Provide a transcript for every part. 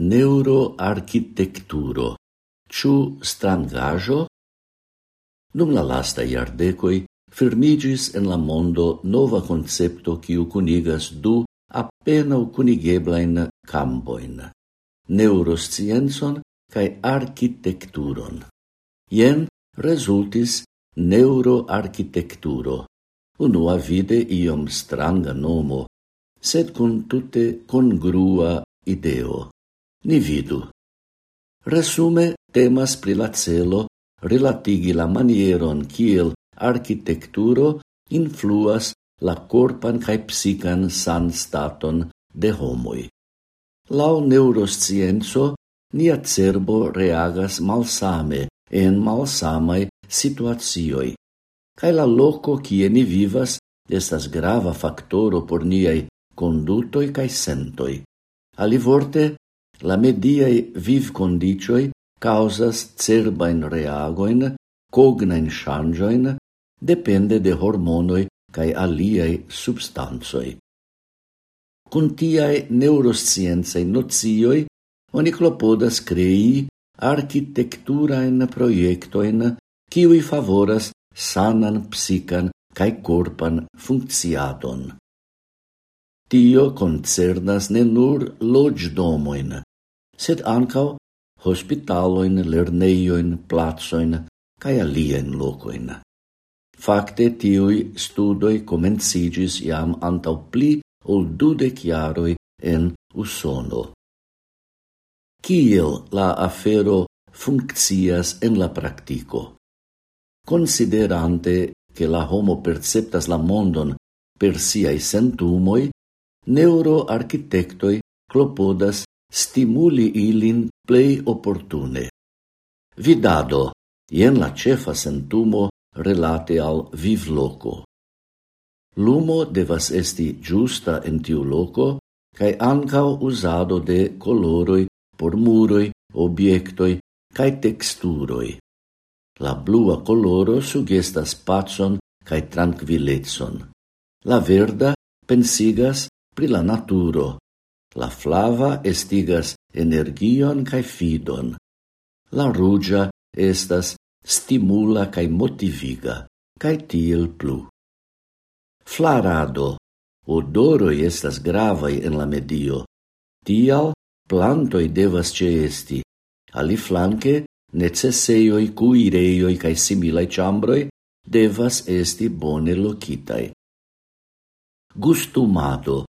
neuroarchitecturo. Ciu strangajo? Num la lasta iardecoi, firmigis en la mondo nova koncepto quiu kunigas du appena cunigeblain kampoin: neuroscienzon cae architecturon. Ien resultis neuroarchitecturo, unua vide iom stranga nomo, sed cun tutte congrua ideo. Ni vidu. Resume temas pri la celo relatigi la manieron kiel architecturo influas la corpan kaj psikan san staton de homoj. Lau neuroscienzo, nia cerbo reagas malsame en malsamai situacioi. kaj la loco kie ni vivas estas grava factoro por niai condutoi cae sentoi. Alivorte, La mediae viv condicioi causas cerbain reagoin, cognain changioin, depende de hormonoi cae aliei substanzoi. Cun tiae neuroscienzae nocioi, oni clopodas crei architecturaen proiectoin kiwi favoras sanan psican cae corpan funcciadon. Tio concernas ne nur logdomoin, sed ancao hospitaloin, lerneioin, placojn cae alien locoin. Fakte tiui studoi comencigis iam antau pli ol dudec iaroi en Usono. Kiel la afero funccias en la practico? Considerante che la homo perceptas la mondon per siai sentumoi, neuroarchitectoi clopodas stimuli ilin plei opportune. Vidado, jen la cefa sentumo relate al viv loco. Lumo devas esti giusta en tiu loco, cae ancao usado de coloroi por muroi, obiectoi, cae texturoi. La blua coloro sugestas pacon cae tranquilletson. La verda pensigas pri la naturo, La flava estigas energion cae fidon. La rugia estas stimula cae motiviga, cae tiel plu. Flarado. Odoroi estas gravai en la medio. Tial plantoi devas ceesti. Ali flanque, necesseioi, cuireioi cae similaj chambroi devas esti bone locitai. Gustumado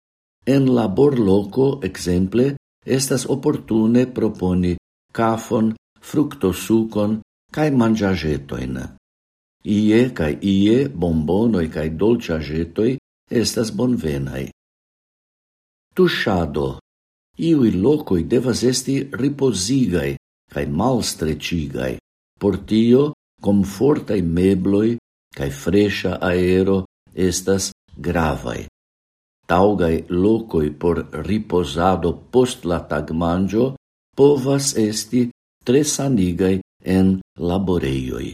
En labor loco, exemple, estas opportune proponi cafon, fructosucon, cae mangiagetoin. Ie cae ie bombonoi cae dolciagetoi estas bonvenai. Tushado. Iui locoi devas esti riposigai cae malstrecigai, por tio comfortai mebloi cae fresha aero estas gravai taugai locoi por riposado post la tagmangio povas esti tre sanigaj en laboreioi.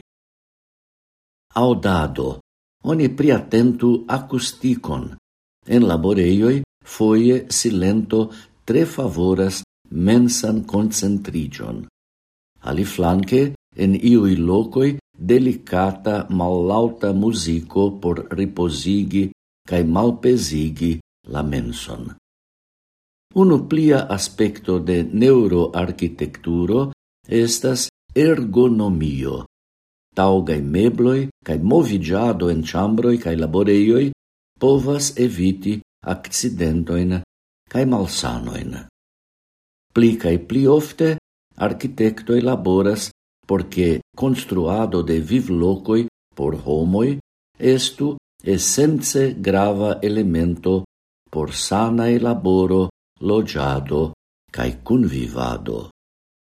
Audado, Oni priatentu acusticon. En laboreioi foie silento tre favoras mensan ali flanque en iui locoi delicata malauta musico por riposigi cae malpesigi la menson. Uno plia aspecto de neuroarchitekturo estas ergonomio. Taugai mebloi cae movigiado en chambroi cae laboreioi povas eviti accidentoin cae malsanoin. Pli cae pli ofte architectoi laboras porque construado de vivlocoi por homoi estu essence grava elemento por sana elaboro, loĝado kaj kunvivado.